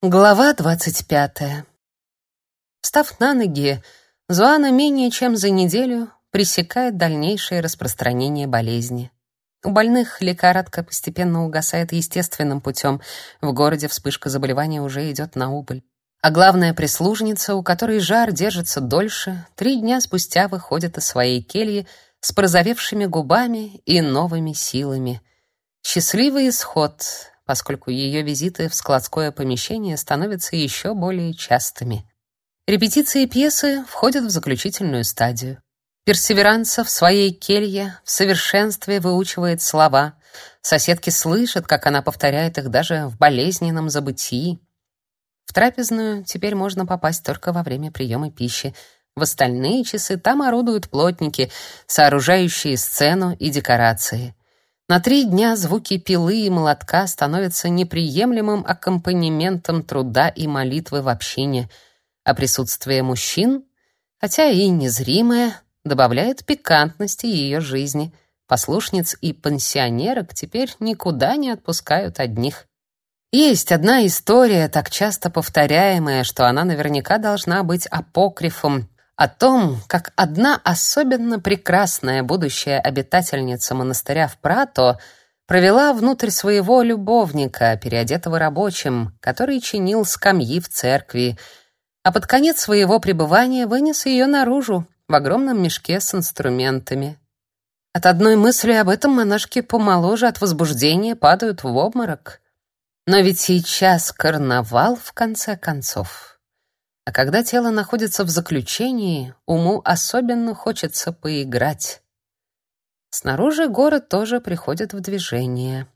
Глава двадцать пятая. Встав на ноги, Зуана менее чем за неделю пресекает дальнейшее распространение болезни. У больных лихорадка постепенно угасает естественным путем. В городе вспышка заболевания уже идет на убыль. А главная прислужница, у которой жар держится дольше, три дня спустя выходит из своей кельи с прозовевшими губами и новыми силами. Счастливый исход, поскольку ее визиты в складское помещение становятся еще более частыми. Репетиции пьесы входят в заключительную стадию. Персеверанца в своей келье в совершенстве выучивает слова. Соседки слышат, как она повторяет их даже в болезненном забытии. В трапезную теперь можно попасть только во время приема пищи. В остальные часы там орудуют плотники, сооружающие сцену и декорации. На три дня звуки пилы и молотка становятся неприемлемым аккомпанементом труда и молитвы в общине, а присутствие мужчин, хотя и незримое, добавляет пикантности ее жизни. Послушниц и пансионерок теперь никуда не отпускают одних. Есть одна история, так часто повторяемая, что она наверняка должна быть апокрифом, о том, как одна особенно прекрасная будущая обитательница монастыря в Прато провела внутрь своего любовника, переодетого рабочим, который чинил скамьи в церкви, а под конец своего пребывания вынес ее наружу в огромном мешке с инструментами. От одной мысли об этом монашки помоложе от возбуждения падают в обморок. Но ведь сейчас карнавал в конце концов. А когда тело находится в заключении, уму особенно хочется поиграть. Снаружи город тоже приходит в движение.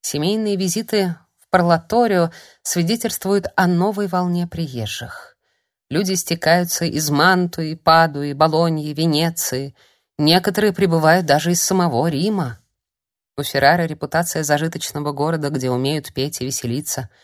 Семейные визиты в Парлаторио свидетельствуют о новой волне приезжих. Люди стекаются из Мантуи, Падуи, Болоньи, Венеции. Некоторые прибывают даже из самого Рима. У Феррара репутация зажиточного города, где умеют петь и веселиться —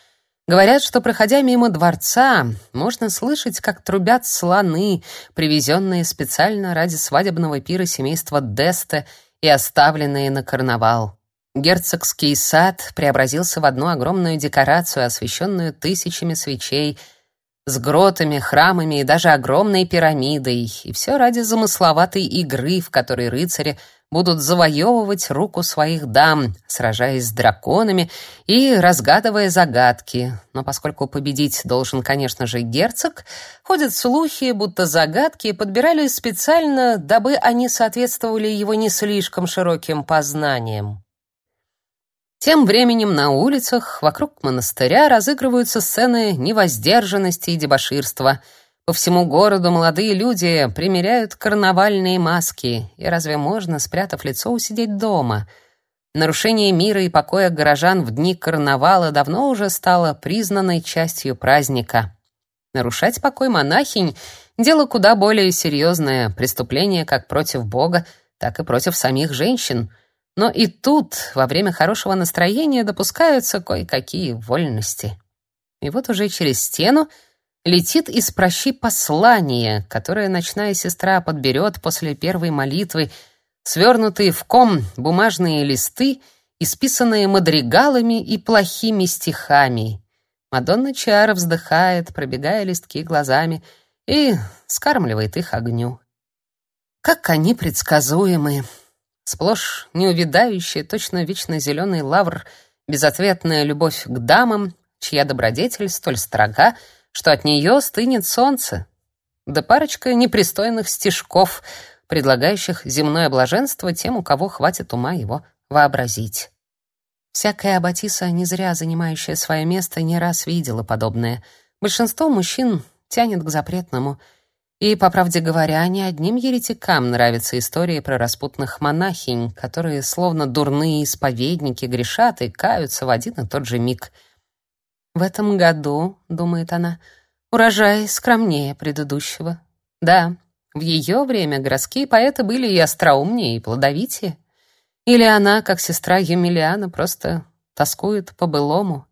Говорят, что, проходя мимо дворца, можно слышать, как трубят слоны, привезенные специально ради свадебного пира семейства Десте и оставленные на карнавал. Герцогский сад преобразился в одну огромную декорацию, освещенную тысячами свечей, с гротами, храмами и даже огромной пирамидой, и все ради замысловатой игры, в которой рыцари будут завоевывать руку своих дам, сражаясь с драконами и разгадывая загадки. Но поскольку победить должен, конечно же, герцог, ходят слухи, будто загадки подбирали специально, дабы они соответствовали его не слишком широким познаниям. Тем временем на улицах вокруг монастыря разыгрываются сцены невоздержанности и дебоширства — по всему городу молодые люди примеряют карнавальные маски, и разве можно, спрятав лицо, усидеть дома? Нарушение мира и покоя горожан в дни карнавала давно уже стало признанной частью праздника. Нарушать покой монахинь — дело куда более серьезное, преступление как против Бога, так и против самих женщин. Но и тут, во время хорошего настроения, допускаются кое-какие вольности. И вот уже через стену летит из прощи послание, которое ночная сестра подберет после первой молитвы, свернутые в ком бумажные листы, исписанные мадригалами и плохими стихами. Мадонна Чиара вздыхает, пробегая листки глазами, и скармливает их огню. Как они предсказуемы! Сплошь неувядающая, точно вечно зеленый лавр, безответная любовь к дамам, чья добродетель столь строга, что от нее стынет солнце, да парочка непристойных стишков, предлагающих земное блаженство тем, у кого хватит ума его вообразить. Всякая аббатиса, не зря занимающая свое место, не раз видела подобное. Большинство мужчин тянет к запретному. И, по правде говоря, не одним еретикам нравятся истории про распутных монахинь, которые, словно дурные исповедники, грешат и каются в один и тот же миг — в этом году, думает она, урожай скромнее предыдущего. Да, в ее время городские поэты были и остроумнее, и плодовитее. Или она, как сестра Емельяна, просто тоскует по былому.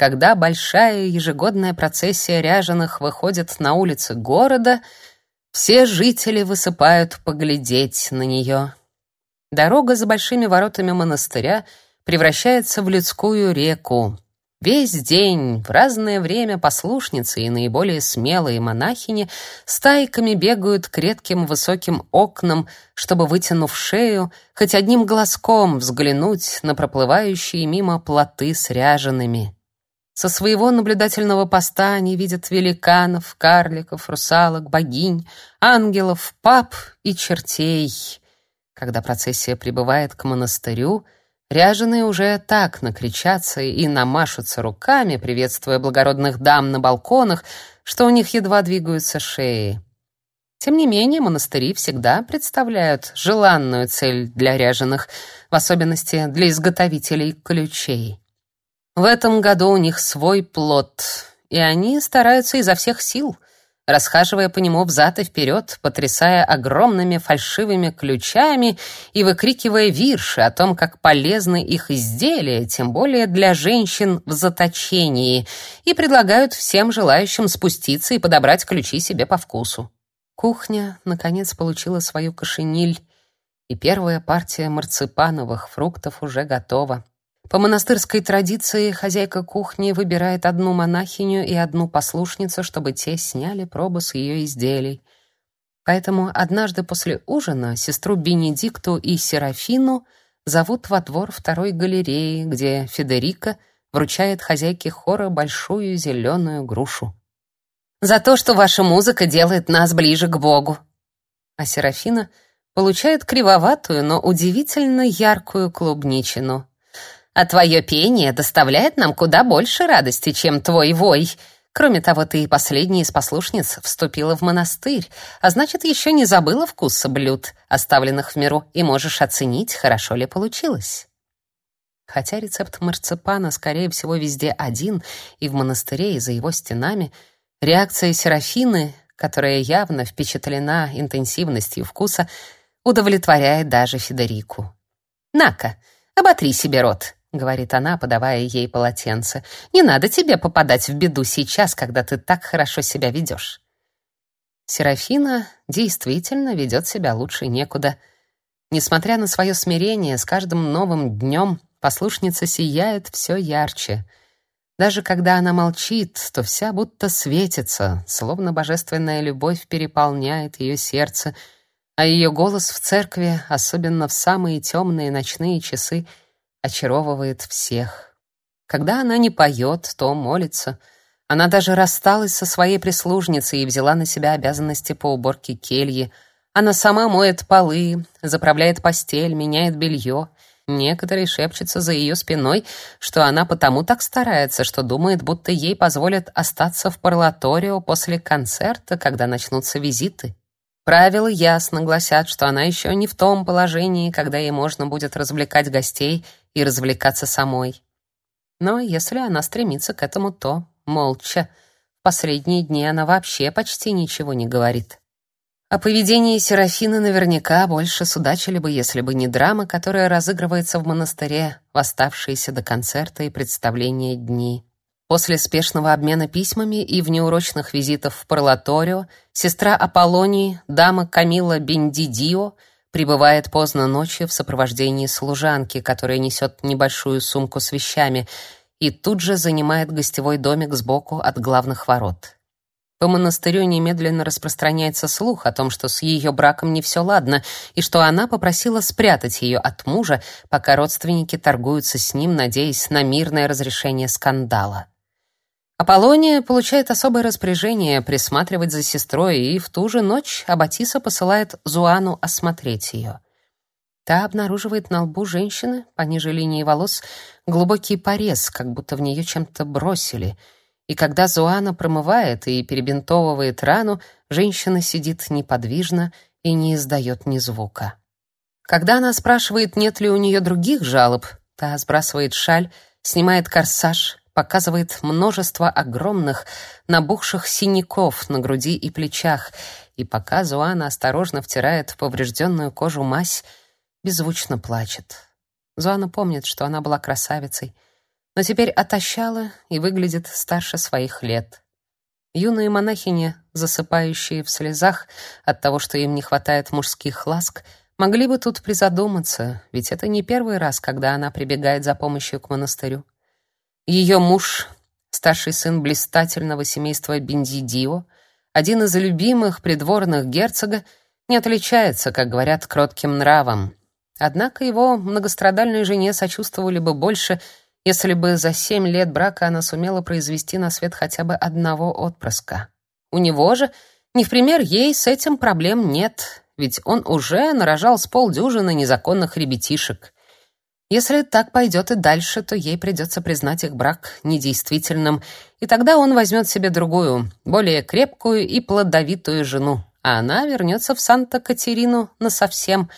Когда большая ежегодная процессия ряженых выходит на улицы города, все жители высыпают поглядеть на нее. Дорога за большими воротами монастыря — превращается в людскую реку. Весь день, в разное время послушницы и наиболее смелые монахини стайками бегают к редким высоким окнам, чтобы, вытянув шею, хоть одним глазком взглянуть на проплывающие мимо плоты с ряжеными. Со своего наблюдательного поста они видят великанов, карликов, русалок, богинь, ангелов, пап и чертей. Когда процессия прибывает к монастырю — Ряженые уже так накричатся и намашутся руками, приветствуя благородных дам на балконах, что у них едва двигаются шеи. Тем не менее, монастыри всегда представляют желанную цель для ряженых, в особенности для изготовителей ключей. В этом году у них свой плод, и они стараются изо всех сил — расхаживая по нему взад и вперед, потрясая огромными фальшивыми ключами и выкрикивая вирши о том, как полезны их изделия, тем более для женщин в заточении, и предлагают всем желающим спуститься и подобрать ключи себе по вкусу. Кухня, наконец, получила свою кошениль, и первая партия марципановых фруктов уже готова. По монастырской традиции хозяйка кухни выбирает одну монахиню и одну послушницу, чтобы те сняли пробы с ее изделий. Поэтому однажды после ужина сестру Бенедикту и Серафину зовут во двор второй галереи, где Федерика вручает хозяйке хора большую зеленую грушу. «За то, что ваша музыка делает нас ближе к Богу!» А Серафина получает кривоватую, но удивительно яркую клубничину — а твое пение доставляет нам куда больше радости, чем твой вой. Кроме того, ты и последняя из послушниц вступила в монастырь, а значит, еще не забыла вкуса блюд, оставленных в миру, и можешь оценить, хорошо ли получилось. Хотя рецепт марципана, скорее всего, везде один, и в монастыре, и за его стенами, реакция Серафины, которая явно впечатлена интенсивностью вкуса, удовлетворяет даже Федерику. «На-ка, оботри себе рот», — говорит она, подавая ей полотенце. «Не надо тебе попадать в беду сейчас, когда ты так хорошо себя ведешь». Серафина действительно ведет себя лучше некуда. Несмотря на свое смирение, с каждым новым днем послушница сияет все ярче. Даже когда она молчит, то вся будто светится, словно божественная любовь переполняет ее сердце, а ее голос в церкви, особенно в самые темные ночные часы, — очаровывает всех. Когда она не поет, то молится. Она даже рассталась со своей прислужницей и взяла на себя обязанности по уборке кельи. Она сама моет полы, заправляет постель, меняет белье. Некоторые шепчутся за ее спиной, что она потому так старается, что думает, будто ей позволят остаться в парлаторио после концерта, когда начнутся визиты. Правила ясно гласят, что она еще не в том положении, когда ей можно будет развлекать гостей и развлекаться самой. Но если она стремится к этому, то молча. В последние дни она вообще почти ничего не говорит. О поведении Серафины наверняка больше судачили бы, если бы не драма, которая разыгрывается в монастыре в оставшиеся до концерта и представления дни. После спешного обмена письмами и внеурочных визитов в Парлаторио сестра Аполлонии, дама Камила Бендидио, прибывает поздно ночью в сопровождении служанки, которая несет небольшую сумку с вещами, и тут же занимает гостевой домик сбоку от главных ворот. По монастырю немедленно распространяется слух о том, что с ее браком не все ладно, и что она попросила спрятать ее от мужа, пока родственники торгуются с ним, надеясь на мирное разрешение скандала. Аполлония получает особое распоряжение присматривать за сестрой, и в ту же ночь Аббатиса посылает Зуану осмотреть ее. Та обнаруживает на лбу женщины, пониже линии волос, глубокий порез, как будто в нее чем-то бросили. И когда Зуана промывает и перебинтовывает рану, женщина сидит неподвижно и не издает ни звука. Когда она спрашивает, нет ли у нее других жалоб, та сбрасывает шаль, снимает корсаж, показывает множество огромных набухших синяков на груди и плечах, и пока Зуана осторожно втирает в поврежденную кожу мазь, беззвучно плачет. Зуана помнит, что она была красавицей, но теперь отощала и выглядит старше своих лет. Юные монахини, засыпающие в слезах от того, что им не хватает мужских ласк, могли бы тут призадуматься, ведь это не первый раз, когда она прибегает за помощью к монастырю. Ее муж, старший сын блистательного семейства Бензидио, один из любимых придворных герцога, не отличается, как говорят, кротким нравом. Однако его многострадальной жене сочувствовали бы больше, если бы за семь лет брака она сумела произвести на свет хотя бы одного отпрыска. У него же, не в пример ей, с этим проблем нет, ведь он уже нарожал с полдюжины незаконных ребятишек. Если так пойдет и дальше, то ей придется признать их брак недействительным, и тогда он возьмет себе другую, более крепкую и плодовитую жену, а она вернется в Санта-Катерину насовсем,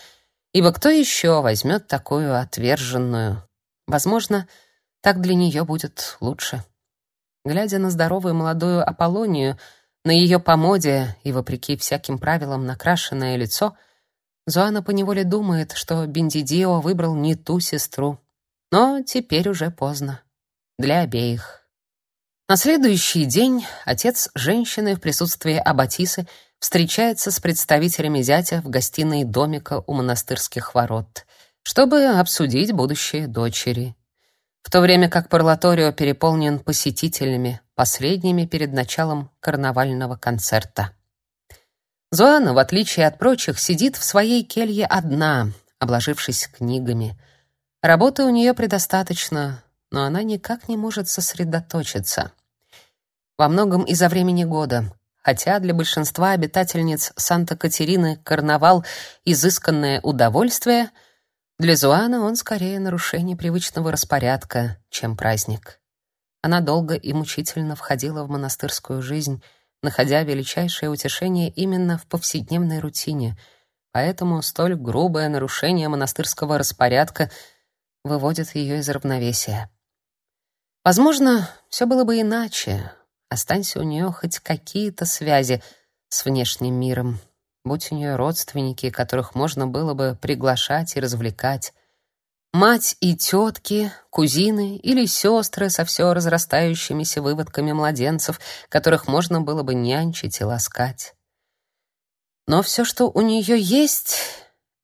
ибо кто еще возьмет такую отверженную? Возможно, так для нее будет лучше. Глядя на здоровую молодую Аполлонию, на ее помоде и, вопреки всяким правилам, накрашенное лицо, Зоана поневоле думает, что Бендидио выбрал не ту сестру. Но теперь уже поздно. Для обеих. На следующий день отец женщины в присутствии Аббатисы встречается с представителями зятя в гостиной домика у монастырских ворот, чтобы обсудить будущее дочери в то время как Парлаторио переполнен посетителями, последними перед началом карнавального концерта. Зоана, в отличие от прочих, сидит в своей келье одна, обложившись книгами. Работы у нее предостаточно, но она никак не может сосредоточиться. Во многом из-за времени года. Хотя для большинства обитательниц Санта-Катерины карнавал — изысканное удовольствие — для Зуана он скорее нарушение привычного распорядка, чем праздник. Она долго и мучительно входила в монастырскую жизнь, находя величайшее утешение именно в повседневной рутине, поэтому столь грубое нарушение монастырского распорядка выводит ее из равновесия. Возможно, все было бы иначе. Останься у нее хоть какие-то связи с внешним миром будь у нее родственники, которых можно было бы приглашать и развлекать, мать и тетки, кузины или сестры со все разрастающимися выводками младенцев, которых можно было бы нянчить и ласкать. Но все, что у нее есть,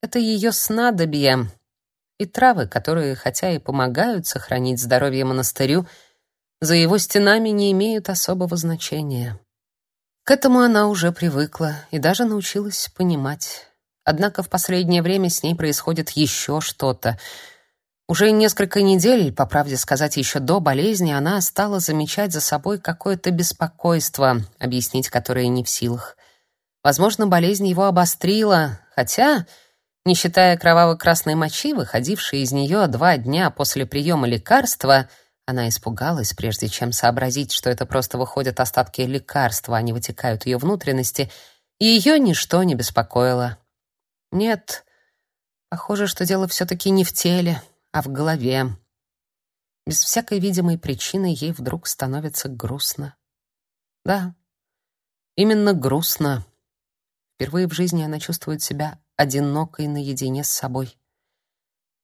это ее снадобья и травы, которые, хотя и помогают сохранить здоровье монастырю, за его стенами не имеют особого значения. К этому она уже привыкла и даже научилась понимать. Однако в последнее время с ней происходит еще что-то. Уже несколько недель, по правде сказать, еще до болезни, она стала замечать за собой какое-то беспокойство, объяснить которое не в силах. Возможно, болезнь его обострила, хотя, не считая кроваво-красной мочи, выходившей из нее два дня после приема лекарства, она испугалась, прежде чем сообразить, что это просто выходят остатки лекарства, а не вытекают ее внутренности, и ее ничто не беспокоило. Нет, похоже, что дело все-таки не в теле, а в голове. Без всякой видимой причины ей вдруг становится грустно. Да, именно грустно. Впервые в жизни она чувствует себя одинокой наедине с собой.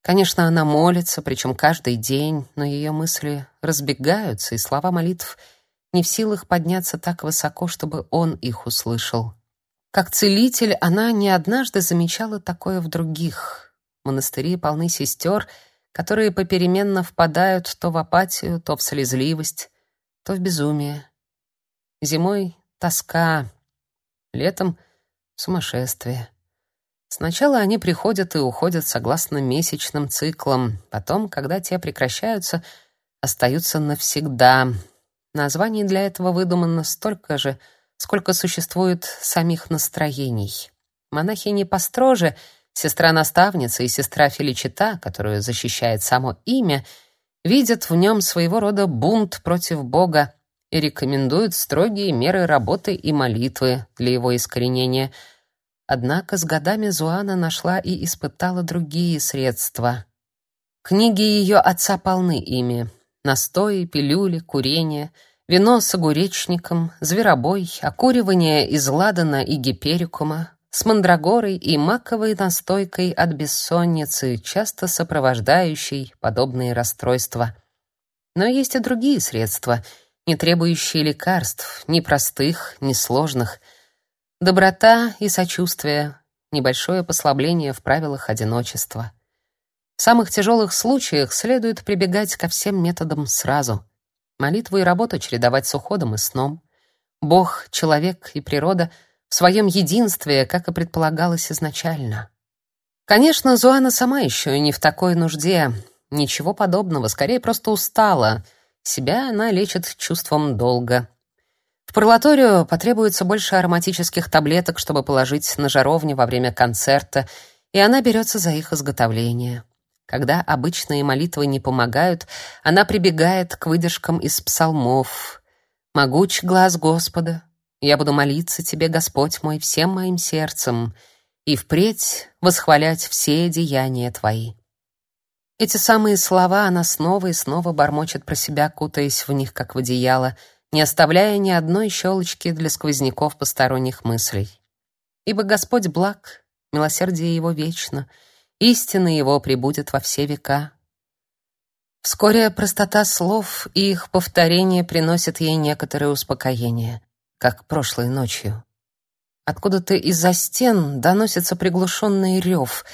Конечно, она молится, причем каждый день, но ее мысли разбегаются, и слова молитв не в силах подняться так высоко, чтобы он их услышал. Как целитель она не однажды замечала такое в других. Монастыри полны сестер, которые попеременно впадают то в апатию, то в слезливость, то в безумие. Зимой — тоска, летом — сумасшествие. Сначала они приходят и уходят согласно месячным циклам, потом, когда те прекращаются, остаются навсегда. Названий для этого выдумано столько же, сколько существует самих настроений. Монахини построже, сестра-наставница и сестра Феличита, которую защищает само имя, видят в нем своего рода бунт против Бога и рекомендуют строгие меры работы и молитвы для его искоренения — Однако с годами Зуана нашла и испытала другие средства. Книги ее отца полны ими: настои, пилюли, курение, вино с огуречником, зверобой, окуривание из ладана и гиперикума, с мандрагорой и маковой настойкой от бессонницы, часто сопровождающей подобные расстройства. Но есть и другие средства, не требующие лекарств, ни простых, ни сложных — Доброта и сочувствие, небольшое послабление в правилах одиночества. В самых тяжелых случаях следует прибегать ко всем методам сразу, Молитву и работу чередовать с уходом и сном. Бог, человек и природа в своем единстве, как и предполагалось изначально. Конечно, Зуана сама еще и не в такой нужде. Ничего подобного, скорее просто устала. Себя она лечит чувством долга. В парлаторию потребуется больше ароматических таблеток, чтобы положить на жаровню во время концерта, и она берется за их изготовление. Когда обычные молитвы не помогают, она прибегает к выдержкам из псалмов. «Могуч глаз Господа, я буду молиться Тебе, Господь мой, всем моим сердцем, и впредь восхвалять все деяния Твои». Эти самые слова она снова и снова бормочет про себя, кутаясь в них, как в одеяло, не оставляя ни одной щелочки для сквозняков посторонних мыслей. Ибо Господь благ, милосердие Его вечно — истина его пребудет во все века. Вскоре простота слов и их повторение приносят ей некоторое успокоение, как прошлой ночью. Откуда-то из-за стен доносится приглушенный рев.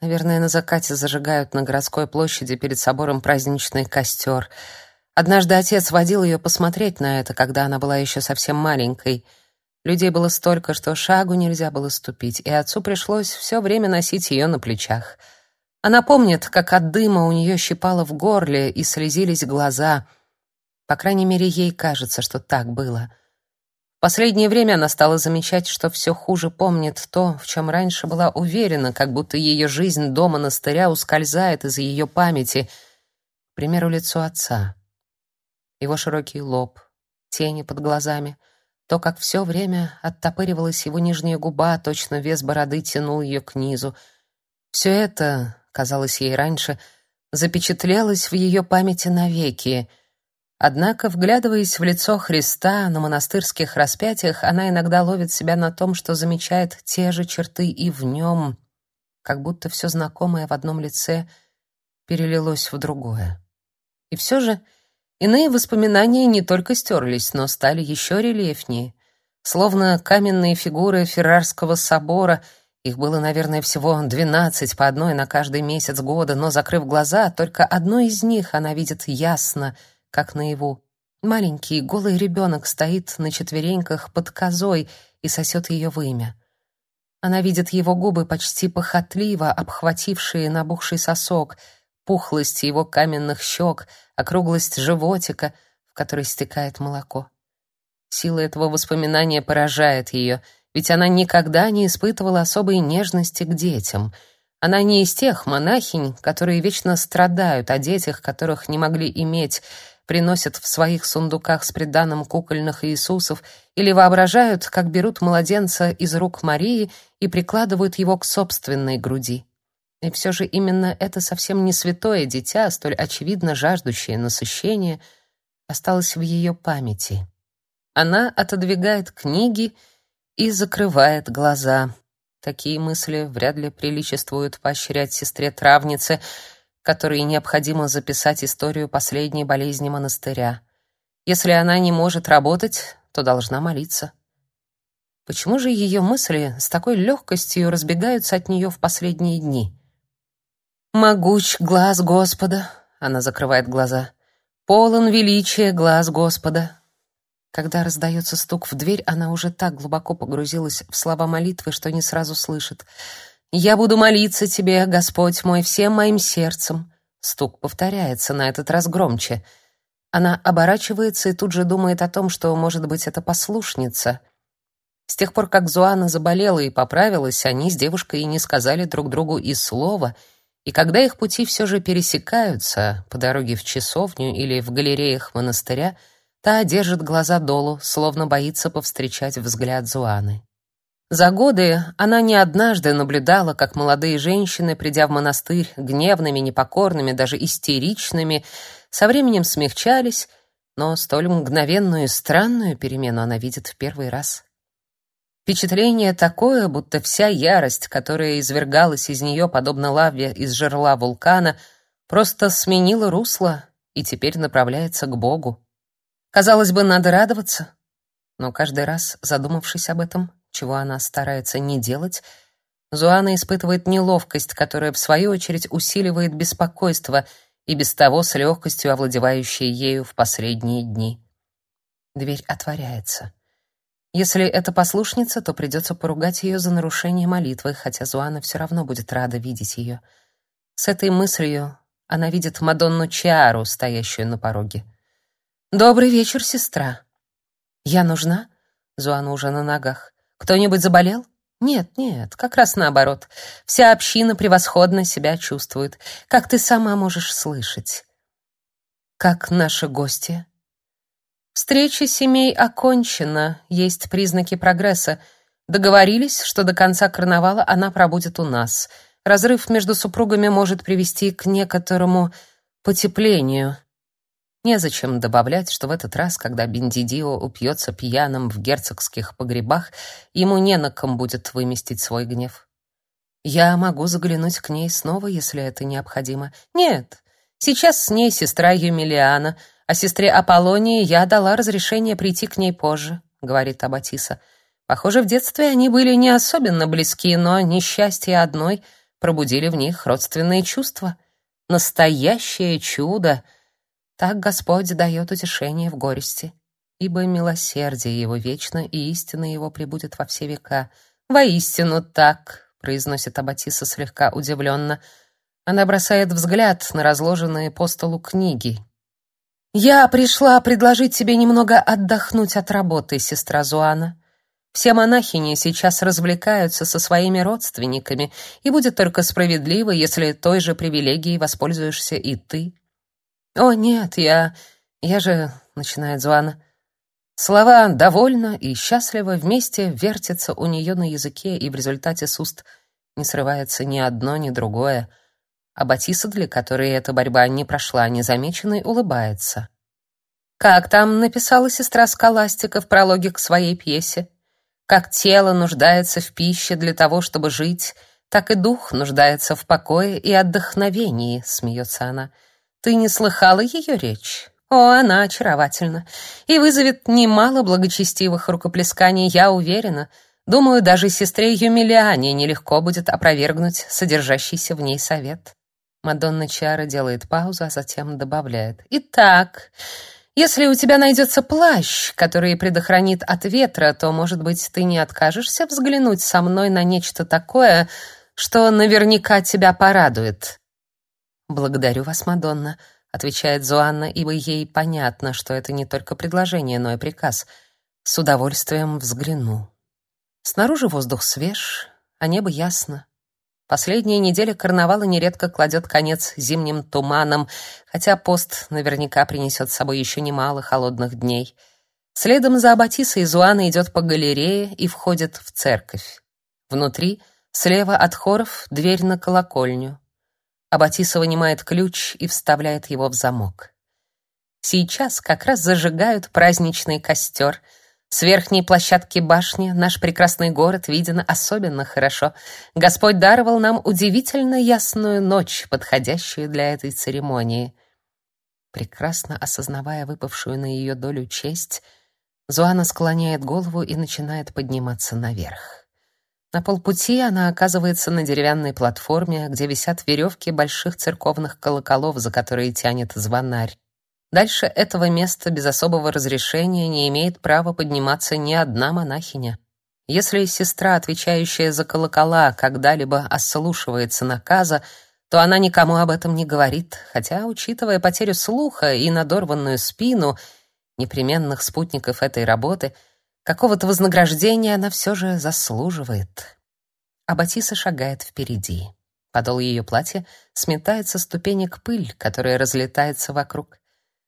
Наверное, на закате зажигают на городской площади перед собором праздничный костер. Однажды отец водил ее посмотреть на это, когда она была еще совсем маленькой — Людей было столько, что шагу нельзя было ступить, и отцу пришлось все время носить ее на плечах. Она помнит, как от дыма у нее щипало в горле и слезились глаза. По крайней мере, ей кажется, что так было. Последнее время она стала замечать, что все хуже помнит то, в чем раньше была уверена, как будто ее жизнь до монастыря ускользает из ее памяти. К примеру, лицо отца. Его широкий лоб, тени под глазами — то, как все время оттопыривалась его нижняя губа, точно вес бороды тянул ее к низу. Все это, казалось ей раньше, запечатлелось в ее памяти навеки. Однако, вглядываясь в лицо Христа на монастырских распятиях, она иногда ловит себя на том, что замечает те же черты и в нем, как будто все знакомое в одном лице перелилось в другое. И все же Иные воспоминания не только стерлись, но стали еще рельефнее. Словно каменные фигуры Феррарского собора, их было, наверное, всего двенадцать по одной на каждый месяц года, но, закрыв глаза, только одну из них она видит ясно, как наяву. Маленький голый ребенок стоит на четвереньках под козой и сосет ее вымя. Она видит его губы почти похотливо, обхватившие набухший сосок — пухлость его каменных щек, округлость животика, в который стекает молоко. Сила этого воспоминания поражает ее, ведь она никогда не испытывала особой нежности к детям. Она не из тех монахинь, которые вечно страдают о детях, которых не могли иметь, приносят в своих сундуках с приданым кукольных Иисусов или воображают, как берут младенца из рук Марии и прикладывают его к собственной груди. И все же именно это совсем не святое дитя, столь очевидно жаждущее насыщения, осталось в ее памяти. Она отодвигает книги и закрывает глаза. Такие мысли вряд ли приличествуют поощрять сестре-травнице, которой необходимо записать историю последней болезни монастыря. Если она не может работать, то должна молиться. Почему же ее мысли с такой легкостью разбегаются от нее в последние дни? Могуч глаз Господа, она закрывает глаза. Полон величия глаз Господа. Когда раздается стук в дверь, она уже так глубоко погрузилась в слова молитвы, что не сразу слышит. Я буду молиться тебе, Господь мой, всем моим сердцем. Стук повторяется, на этот раз громче. Она оборачивается и тут же думает о том, что, может быть, это послушница. С тех пор, как Зуана заболела и поправилась, они с девушкой и не сказали друг другу и слова — и когда их пути все же пересекаются по дороге в часовню или в галереях монастыря, та держит глаза долу, словно боится повстречать взгляд Зуаны. За годы она не однажды наблюдала, как молодые женщины, придя в монастырь, гневными, непокорными, даже истеричными, со временем смягчались, но столь мгновенную и странную перемену она видит в первый раз. Впечатление такое, будто вся ярость, которая извергалась из нее, подобно лаве из жерла вулкана, просто сменила русло и теперь направляется к Богу. Казалось бы, надо радоваться, но каждый раз, задумавшись об этом, чего она старается не делать, Зуана испытывает неловкость, которая в свою очередь усиливает беспокойство, и без того с легкостью овладевающая ею в последние дни. Дверь отворяется. Если это послушница, то придется поругать ее за нарушение молитвы, хотя Зуана все равно будет рада видеть ее. С этой мыслью она видит Мадонну Чиару, стоящую на пороге. «Добрый вечер, сестра». «Я нужна?» Зуана уже на ногах. «Кто-нибудь заболел?» «Нет, нет, как раз наоборот. Вся община превосходно себя чувствует, как ты сама можешь слышать». «Как наши гости?» Встреча семей окончена, есть признаки прогресса. Договорились, что до конца карнавала она пробудет у нас. Разрыв между супругами может привести к некоторому потеплению. Незачем добавлять, что в этот раз, когда Бендидио упьется пьяным в герцогских погребах, ему не на ком будет выместить свой гнев. Я могу заглянуть к ней снова, если это необходимо. Нет, сейчас с ней сестра Юмилиана — а сестре Аполлонии я дала разрешение прийти к ней позже, говорит Абатиса. Похоже, в детстве они были не особенно близки, но несчастье одной пробудили в них родственные чувства. Настоящее чудо. Так Господь дает утешение в горести, ибо милосердие его вечно и истина его пребудет во все века. Воистину так, произносит Абатиса слегка удивленно. Она бросает взгляд на разложенные по столу книги, «Я пришла предложить тебе немного отдохнуть от работы, сестра Зуана. Все монахини сейчас развлекаются со своими родственниками, и будет только справедливо, если той же привилегией воспользуешься и ты». «О, нет, я... я же...» — начинает Зуана. Слова «довольно» и «счастливо» вместе вертятся у нее на языке, и в результате с уст не срывается ни одно, ни другое — а Батиса, для которой эта борьба не прошла незамеченной, улыбается. Как там написала сестра Скаластика в прологе к своей пьесе? Как тело нуждается в пище для того, чтобы жить, так и дух нуждается в покое и отдохновении, смеется она. Ты не слыхала ее речь? О, она очаровательна и вызовет немало благочестивых рукоплесканий, я уверена. Думаю, даже сестре Юмилиане нелегко будет опровергнуть содержащийся в ней совет. Мадонна Чара делает паузу, а затем добавляет: "Итак, если у тебя найдется плащ, который предохранит от ветра, то, может быть, ты не откажешься взглянуть со мной на нечто такое, что наверняка тебя порадует". "Благодарю вас, Мадонна", отвечает Зоанна, ибо ей понятно, что это не только предложение, но и приказ. С удовольствием взгляну. Снаружи воздух свеж, а небо ясно. Последняя неделя карнавала нередко кладет конец зимним туманам, хотя пост наверняка принесет с собой еще немало холодных дней. Следом за Аббатисой Зуана идет по галерее и входит в церковь. Внутри, слева от хоров, дверь на колокольню. Аббатиса вынимает ключ и вставляет его в замок. Сейчас как раз зажигают праздничный костер — с верхней площадки башни наш прекрасный город виден особенно хорошо. Господь даровал нам удивительно ясную ночь, подходящую для этой церемонии. Прекрасно осознавая выпавшую на ее долю честь, Зуана склоняет голову и начинает подниматься наверх. На полпути она оказывается на деревянной платформе, где висят веревки больших церковных колоколов, за которые тянет звонарь. Дальше этого места без особого разрешения не имеет права подниматься ни одна монахиня. Если сестра, отвечающая за колокола, когда-либо ослушивается наказа, то она никому об этом не говорит, хотя, учитывая потерю слуха и надорванную спину непременных спутников этой работы, какого-то вознаграждения она все же заслуживает. А Батиса шагает впереди. Подол ее платья сметает со ступенек пыль, которая разлетается вокруг.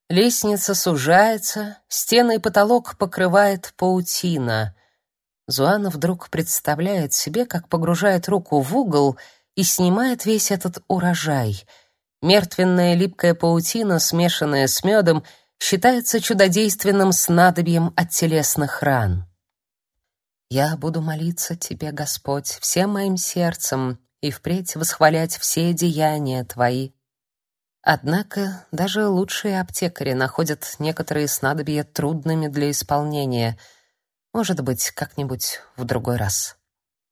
Лестница сужается, стены и потолок покрывает паутина. Зуана вдруг представляет себе, как погружает руку в угол и снимает весь этот урожай. Мертвенная липкая паутина, смешанная с медом, считается чудодейственным снадобьем от телесных ран. «Я буду молиться Тебе, Господь, всем моим сердцем и впредь восхвалять все деяния Твои», Однако даже лучшие аптекари находят некоторые снадобья трудными для исполнения. Может быть, как-нибудь в другой раз.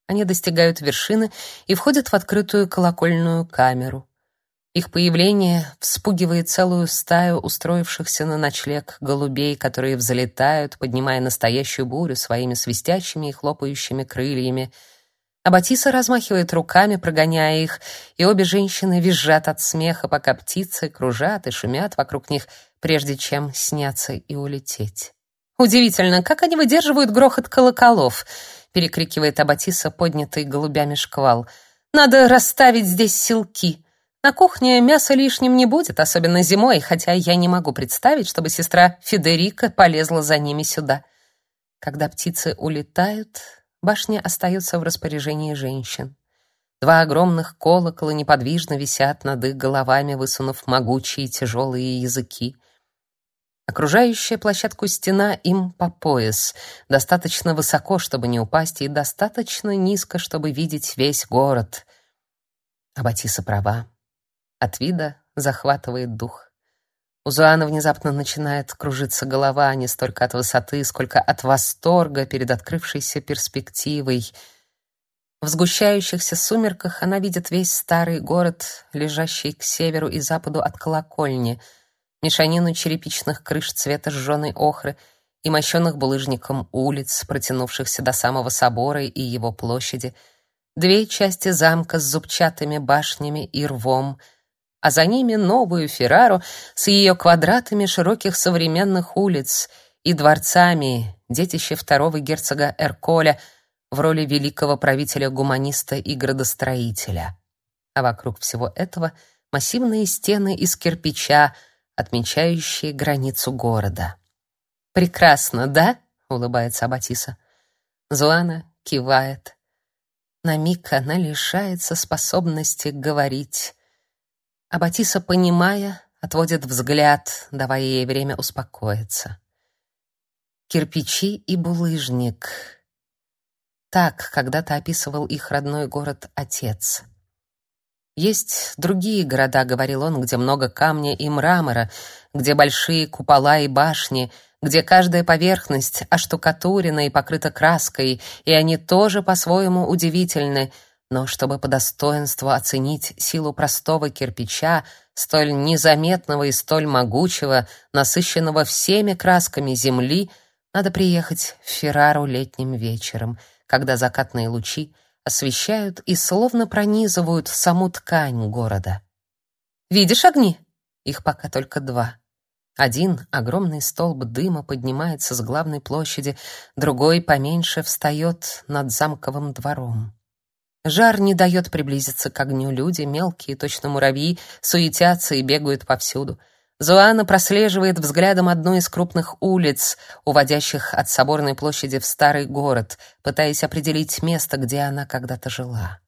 Они достигают вершины и входят в открытую колокольную камеру. Их появление вспугивает целую стаю устроившихся на ночлег голубей, которые взлетают, поднимая настоящую бурю своими свистящими и хлопающими крыльями. А Батиса размахивает руками, прогоняя их, и обе женщины визжат от смеха, пока птицы кружат и шумят вокруг них, прежде чем сняться и улететь. «Удивительно, как они выдерживают грохот колоколов!» — перекрикивает Аббатиса, поднятый голубями шквал. «Надо расставить здесь селки!» На кухне мяса лишним не будет, особенно зимой, хотя я не могу представить, чтобы сестра Федерика полезла за ними сюда. Когда птицы улетают, башня остается в распоряжении женщин. Два огромных колокола неподвижно висят над их головами, высунув могучие тяжелые языки. Окружающая площадку стена им по пояс, достаточно высоко, чтобы не упасть, и достаточно низко, чтобы видеть весь город. А Батиса права. От вида захватывает дух. У Зуана внезапно начинает кружиться голова не столько от высоты, сколько от восторга перед открывшейся перспективой. В сгущающихся сумерках она видит весь старый город, лежащий к северу и западу от колокольни, мешанину черепичных крыш цвета сжёной охры и мощенных булыжником улиц, протянувшихся до самого собора и его площади, две части замка с зубчатыми башнями и рвом — а за ними новую Феррару с ее квадратами широких современных улиц и дворцами, детище второго герцога Эрколя в роли великого правителя-гуманиста и градостроителя. А вокруг всего этого массивные стены из кирпича, отмечающие границу города. «Прекрасно, да?» — улыбается Аббатиса. Зуана кивает. На миг она лишается способности говорить. А Батиса, понимая, отводит взгляд, давая ей время успокоиться. Кирпичи и булыжник. Так когда-то описывал их родной город отец. Есть другие города, говорил он, где много камня и мрамора, где большие купола и башни, где каждая поверхность оштукатурена и покрыта краской, и они тоже по-своему удивительны, но чтобы по достоинству оценить силу простого кирпича, столь незаметного и столь могучего, насыщенного всеми красками земли, надо приехать в Феррару летним вечером, когда закатные лучи освещают и словно пронизывают саму ткань города. Видишь огни? Их пока только два. Один огромный столб дыма поднимается с главной площади, другой поменьше встает над замковым двором. Жар не дает приблизиться к огню. Люди, мелкие, точно муравьи, суетятся и бегают повсюду. Зоана прослеживает взглядом одну из крупных улиц, уводящих от соборной площади в старый город, пытаясь определить место, где она когда-то жила.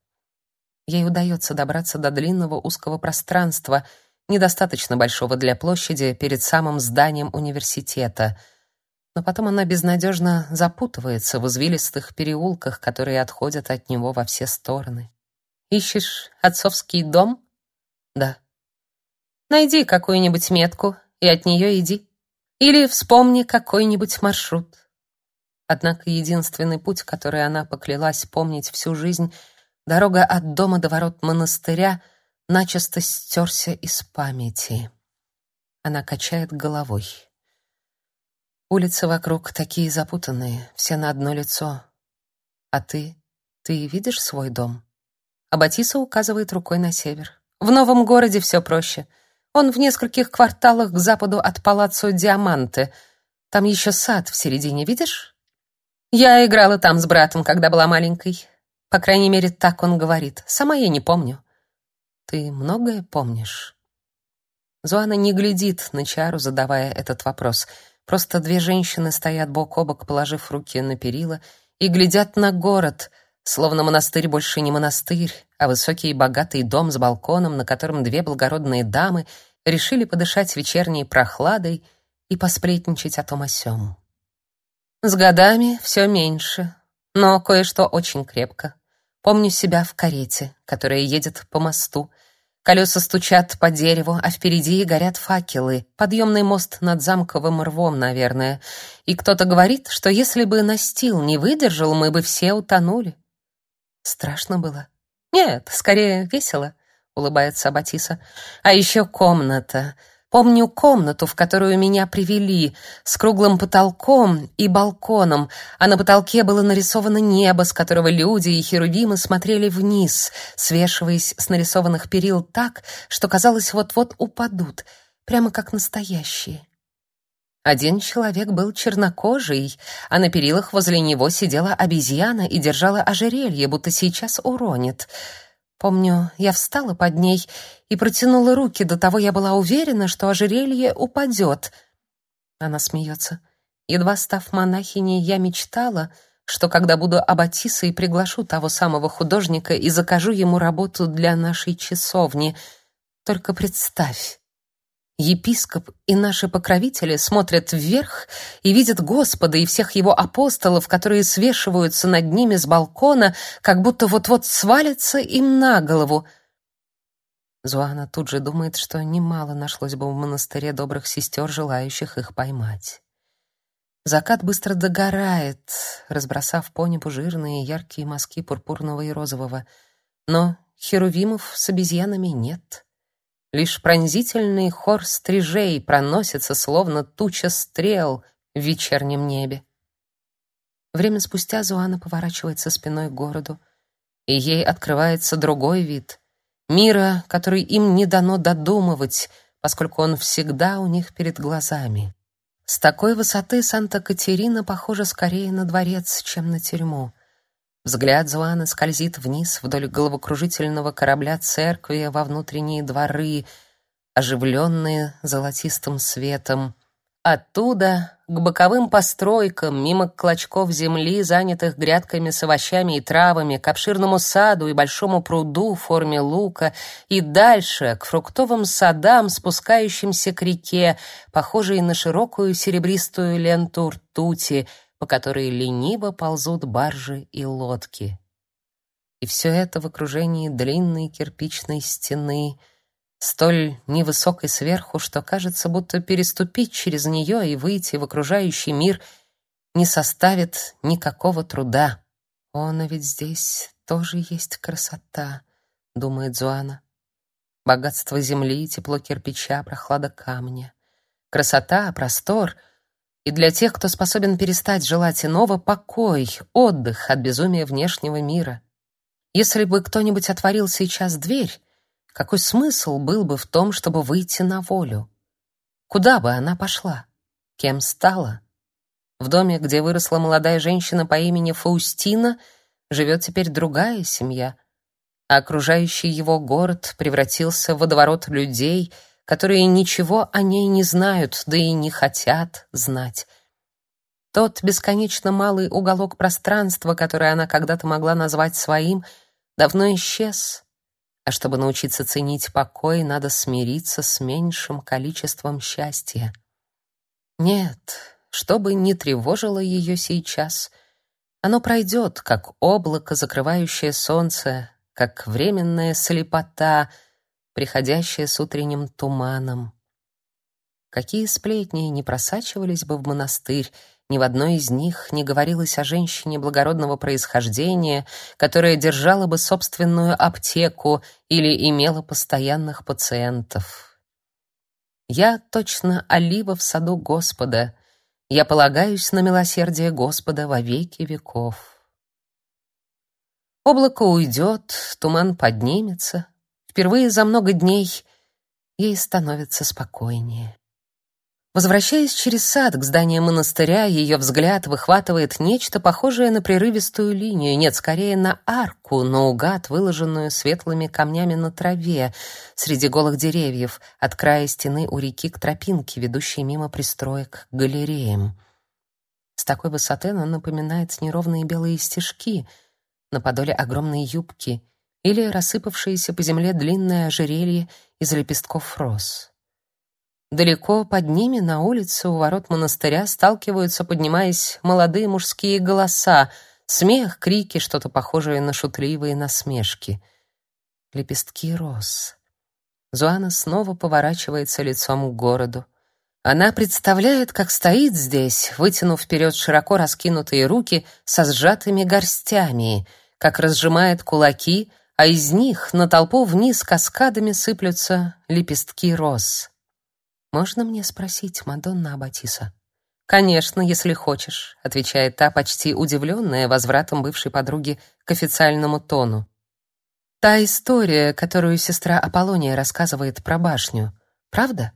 Ей удается добраться до длинного узкого пространства, недостаточно большого для площади, перед самым зданием университета — но потом она безнадежно запутывается в извилистых переулках, которые отходят от него во все стороны. Ищешь отцовский дом? Да. Найди какую-нибудь метку и от нее иди. Или вспомни какой-нибудь маршрут. Однако единственный путь, который она поклялась помнить всю жизнь, дорога от дома до ворот монастыря, начисто стерся из памяти. Она качает головой. Улицы вокруг такие запутанные, все на одно лицо. А ты? Ты видишь свой дом? А Батиса указывает рукой на север. В новом городе все проще. Он в нескольких кварталах к западу от палаццо Диаманте. Там еще сад в середине, видишь? Я играла там с братом, когда была маленькой. По крайней мере, так он говорит. Сама я не помню. Ты многое помнишь? Зуана не глядит на Чару, задавая этот вопрос — Просто две женщины стоят бок о бок, положив руки на перила, и глядят на город, словно монастырь больше не монастырь, а высокий и богатый дом с балконом, на котором две благородные дамы решили подышать вечерней прохладой и посплетничать о том о сём. С годами все меньше, но кое-что очень крепко. Помню себя в карете, которая едет по мосту, Колеса стучат по дереву, а впереди горят факелы. Подъемный мост над замковым рвом, наверное. И кто-то говорит, что если бы настил не выдержал, мы бы все утонули. Страшно было? Нет, скорее весело. улыбается Батиса. А еще комната. Помню комнату, в которую меня привели, с круглым потолком и балконом, а на потолке было нарисовано небо, с которого люди и херувимы смотрели вниз, свешиваясь с нарисованных перил так, что казалось вот-вот упадут, прямо как настоящие. Один человек был чернокожий, а на перилах возле него сидела обезьяна и держала ожерелье, будто сейчас уронит. Помню, я встала под ней и протянула руки, до того я была уверена, что ожерелье упадет. Она смеется. Едва став монахиней, я мечтала, что когда буду аббатисой, приглашу того самого художника и закажу ему работу для нашей часовни. Только представь, Епископ и наши покровители смотрят вверх и видят Господа и всех его апостолов, которые свешиваются над ними с балкона, как будто вот-вот свалятся им на голову. Зуана тут же думает, что немало нашлось бы в монастыре добрых сестер, желающих их поймать. Закат быстро догорает, разбросав по небу жирные яркие мазки пурпурного и розового, но херувимов с обезьянами нет. Лишь пронзительный хор стрижей проносится, словно туча стрел в вечернем небе. Время спустя Зуана поворачивается спиной к городу, и ей открывается другой вид — мира, который им не дано додумывать, поскольку он всегда у них перед глазами. С такой высоты Санта-Катерина похожа скорее на дворец, чем на тюрьму. Взгляд Зуаны скользит вниз вдоль головокружительного корабля церкви во внутренние дворы, оживленные золотистым светом. Оттуда к боковым постройкам, мимо клочков земли, занятых грядками с овощами и травами, к обширному саду и большому пруду в форме лука, и дальше к фруктовым садам, спускающимся к реке, похожей на широкую серебристую ленту ртути — по которой лениво ползут баржи и лодки. И все это в окружении длинной кирпичной стены, столь невысокой сверху, что кажется, будто переступить через нее и выйти в окружающий мир не составит никакого труда. «О, но ведь здесь тоже есть красота», — думает Зуана. Богатство земли, тепло кирпича, прохлада камня. Красота, простор — и для тех, кто способен перестать желать иного, покой, отдых от безумия внешнего мира. Если бы кто-нибудь отворил сейчас дверь, какой смысл был бы в том, чтобы выйти на волю? Куда бы она пошла? Кем стала? В доме, где выросла молодая женщина по имени Фаустина, живет теперь другая семья, а окружающий его город превратился в водоворот людей — которые ничего о ней не знают, да и не хотят знать. Тот бесконечно малый уголок пространства, который она когда-то могла назвать своим, давно исчез. А чтобы научиться ценить покой, надо смириться с меньшим количеством счастья. Нет, что бы ни тревожило ее сейчас, оно пройдет, как облако, закрывающее солнце, как временная слепота — приходящее с утренним туманом. Какие сплетни не просачивались бы в монастырь, ни в одной из них не говорилось о женщине благородного происхождения, которая держала бы собственную аптеку или имела постоянных пациентов. Я точно олива в саду Господа. Я полагаюсь на милосердие Господа во веки веков. Облако уйдет, туман поднимется, Впервые за много дней ей становится спокойнее. Возвращаясь через сад к зданию монастыря, ее взгляд выхватывает нечто похожее на прерывистую линию, нет, скорее на арку, наугад выложенную светлыми камнями на траве, среди голых деревьев, от края стены у реки к тропинке, ведущей мимо пристроек к галереям. С такой высоты она напоминает неровные белые стежки на подоле огромной юбки — или рассыпавшееся по земле длинное ожерелье из лепестков роз. Далеко под ними на улице у ворот монастыря сталкиваются, поднимаясь, молодые мужские голоса, смех, крики, что-то похожее на шутливые насмешки. Лепестки роз. Зуана снова поворачивается лицом к городу. Она представляет, как стоит здесь, вытянув вперед широко раскинутые руки со сжатыми горстями, как разжимает кулаки, а из них на толпу вниз каскадами сыплются лепестки роз. «Можно мне спросить, Мадонна Аббатиса?» «Конечно, если хочешь», — отвечает та, почти удивленная возвратом бывшей подруги к официальному тону. «Та история, которую сестра Аполлония рассказывает про башню, правда?»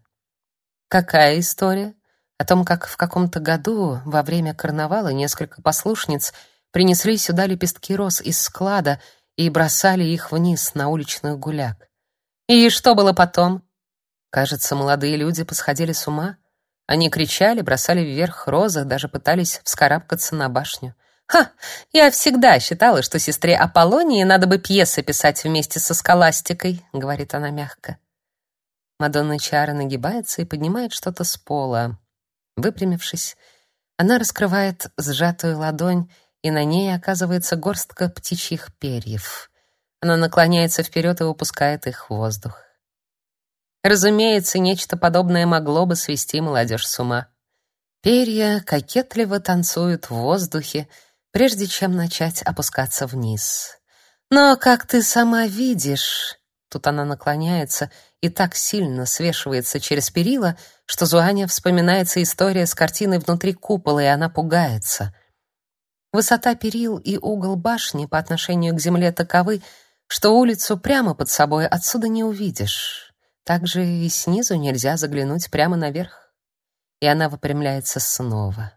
«Какая история?» О том, как в каком-то году во время карнавала несколько послушниц принесли сюда лепестки роз из склада и бросали их вниз на уличных гуляк. И что было потом? Кажется, молодые люди посходили с ума. Они кричали, бросали вверх розы, даже пытались вскарабкаться на башню. «Ха! Я всегда считала, что сестре Аполлонии надо бы пьесы писать вместе со скаластикой», — говорит она мягко. Мадонна Чара нагибается и поднимает что-то с пола. Выпрямившись, она раскрывает сжатую ладонь, и на ней оказывается горстка птичьих перьев. Она наклоняется вперед и выпускает их в воздух. Разумеется, нечто подобное могло бы свести молодежь с ума. Перья кокетливо танцуют в воздухе, прежде чем начать опускаться вниз. Но, как ты сама видишь, тут она наклоняется и так сильно свешивается через перила, что Зуаня вспоминается история с картиной внутри купола, и она пугается. Высота перил и угол башни по отношению к земле таковы, что улицу прямо под собой отсюда не увидишь. Также и снизу нельзя заглянуть прямо наверх. И она выпрямляется снова.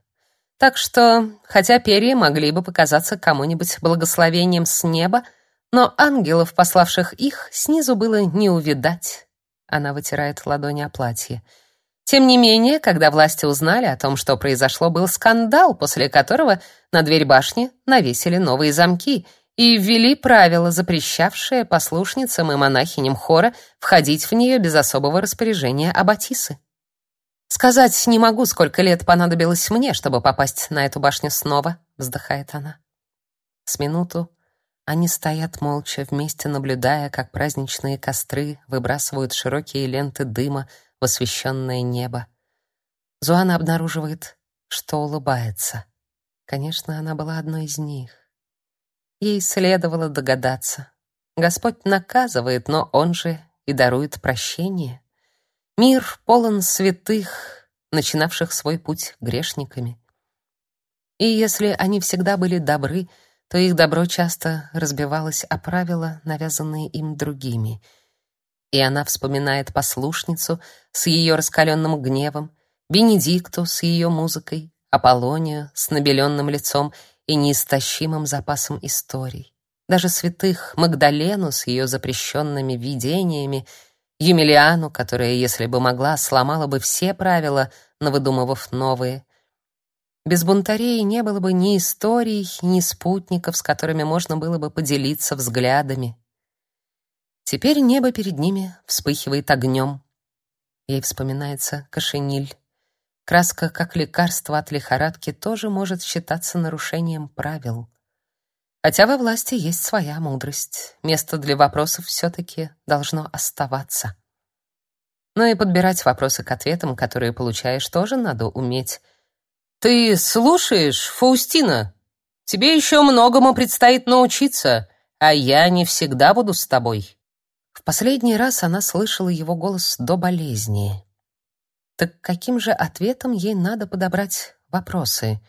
Так что, хотя перья могли бы показаться кому-нибудь благословением с неба, но ангелов, пославших их, снизу было не увидать. Она вытирает ладони о платье. Тем не менее, когда власти узнали о том, что произошло, был скандал, после которого на дверь башни навесили новые замки и ввели правила, запрещавшие послушницам и монахиням хора входить в нее без особого распоряжения аббатисы. Сказать не могу, сколько лет понадобилось мне, чтобы попасть на эту башню снова, вздыхает она. С минуту они стоят молча вместе, наблюдая, как праздничные костры выбрасывают широкие ленты дыма в освещенное небо. Зуана обнаруживает, что улыбается. Конечно, она была одной из них. Ей следовало догадаться. Господь наказывает, но Он же и дарует прощение. Мир полон святых, начинавших свой путь грешниками. И если они всегда были добры, то их добро часто разбивалось о правила, навязанные им другими. И она вспоминает послушницу с ее раскаленным гневом, Бенедикту с ее музыкой, Аполлонию с набеленным лицом и неистощимым запасом историй. Даже святых Магдалену с ее запрещенными видениями, Емельяну, которая, если бы могла, сломала бы все правила, навыдумывав новые, без бунтарей не было бы ни историй, ни спутников, с которыми можно было бы поделиться взглядами. Теперь небо перед ними вспыхивает огнем. Ей вспоминается кошениль. Краска, как лекарство от лихорадки, тоже может считаться нарушением правил. Хотя во власти есть своя мудрость. Место для вопросов все-таки должно оставаться. Но и подбирать вопросы к ответам, которые получаешь, тоже надо уметь. «Ты слушаешь, Фаустина? Тебе еще многому предстоит научиться, а я не всегда буду с тобой». В последний раз она слышала его голос до болезни. Так каким же ответом ей надо подобрать вопросы?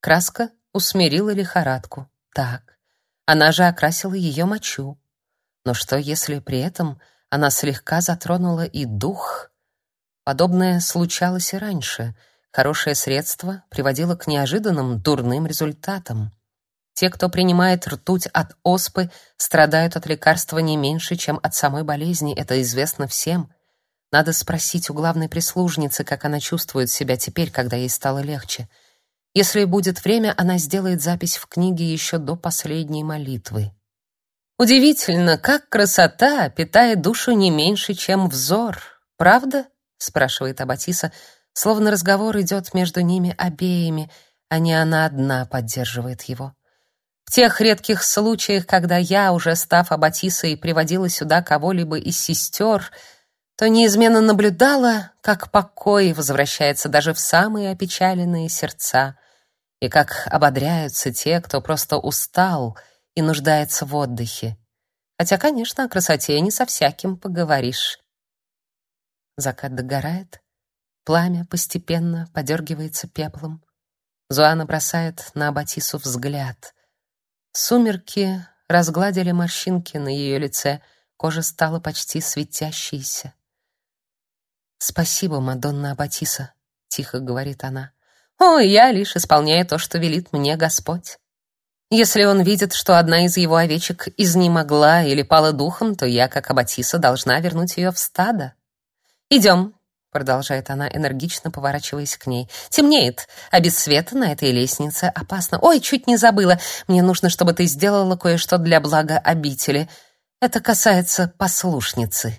Краска усмирила лихорадку. Так, она же окрасила ее мочу. Но что, если при этом она слегка затронула и дух? Подобное случалось и раньше — Хорошее средство приводило к неожиданным дурным результатам. Те, кто принимает ртуть от оспы, страдают от лекарства не меньше, чем от самой болезни, это известно всем. Надо спросить у главной прислужницы, как она чувствует себя теперь, когда ей стало легче. Если будет время, она сделает запись в книге еще до последней молитвы. Удивительно, как красота питает душу не меньше, чем взор. Правда? спрашивает Абатиса, Словно разговор идет между ними обеими, а не она одна поддерживает его. В тех редких случаях, когда я, уже став аббатисой, приводила сюда кого-либо из сестер, то неизменно наблюдала, как покой возвращается даже в самые опечаленные сердца, и как ободряются те, кто просто устал и нуждается в отдыхе. Хотя, конечно, о красоте не со всяким поговоришь. Закат догорает, пламя постепенно подергивается пеплом. Зуана бросает на Абатису взгляд. Сумерки разгладили морщинки на ее лице, кожа стала почти светящейся. «Спасибо, Мадонна Абатиса», — тихо говорит она. «О, я лишь исполняю то, что велит мне Господь. Если он видит, что одна из его овечек изнемогла или пала духом, то я, как Абатиса, должна вернуть ее в стадо. Идем, продолжает она, энергично поворачиваясь к ней. Темнеет, а без света на этой лестнице опасно. Ой, чуть не забыла. Мне нужно, чтобы ты сделала кое-что для блага обители. Это касается послушницы.